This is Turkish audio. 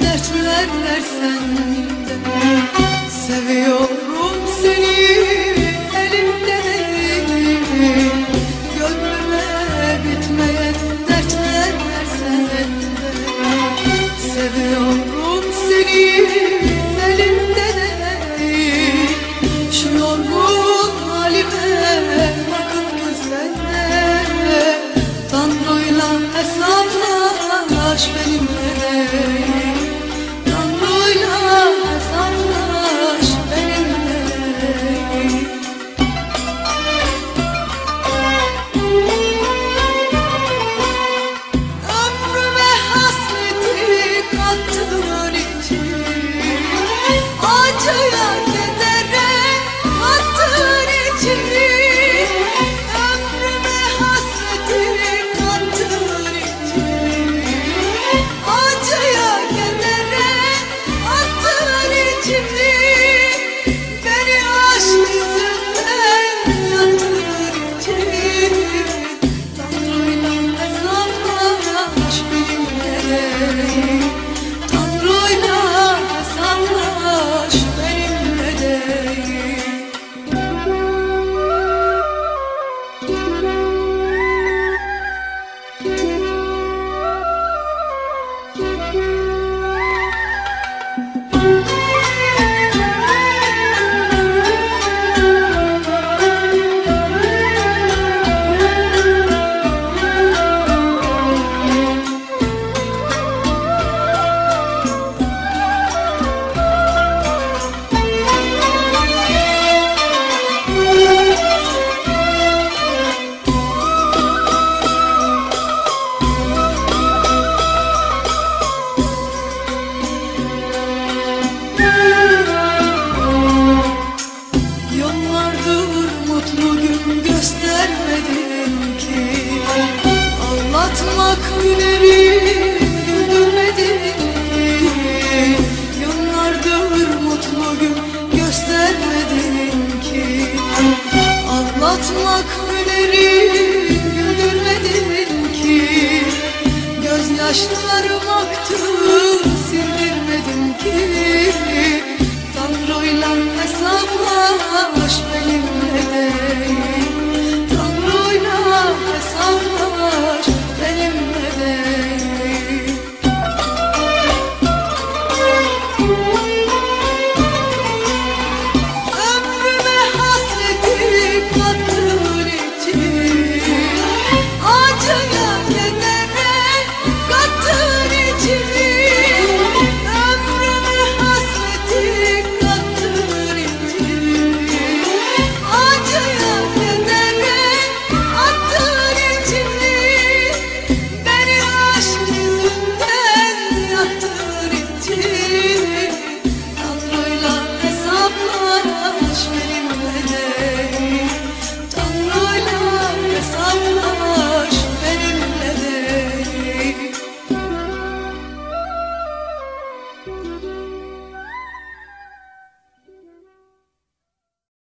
dertler versen Yıllardır mutlu gün göstermedin ki. Anlatmak günleri güldürmedin ki. Yıllardır mutlu gün göstermedin ki. Anlatmak günleri güldürmedin ki. Gözyaşlarım aktı.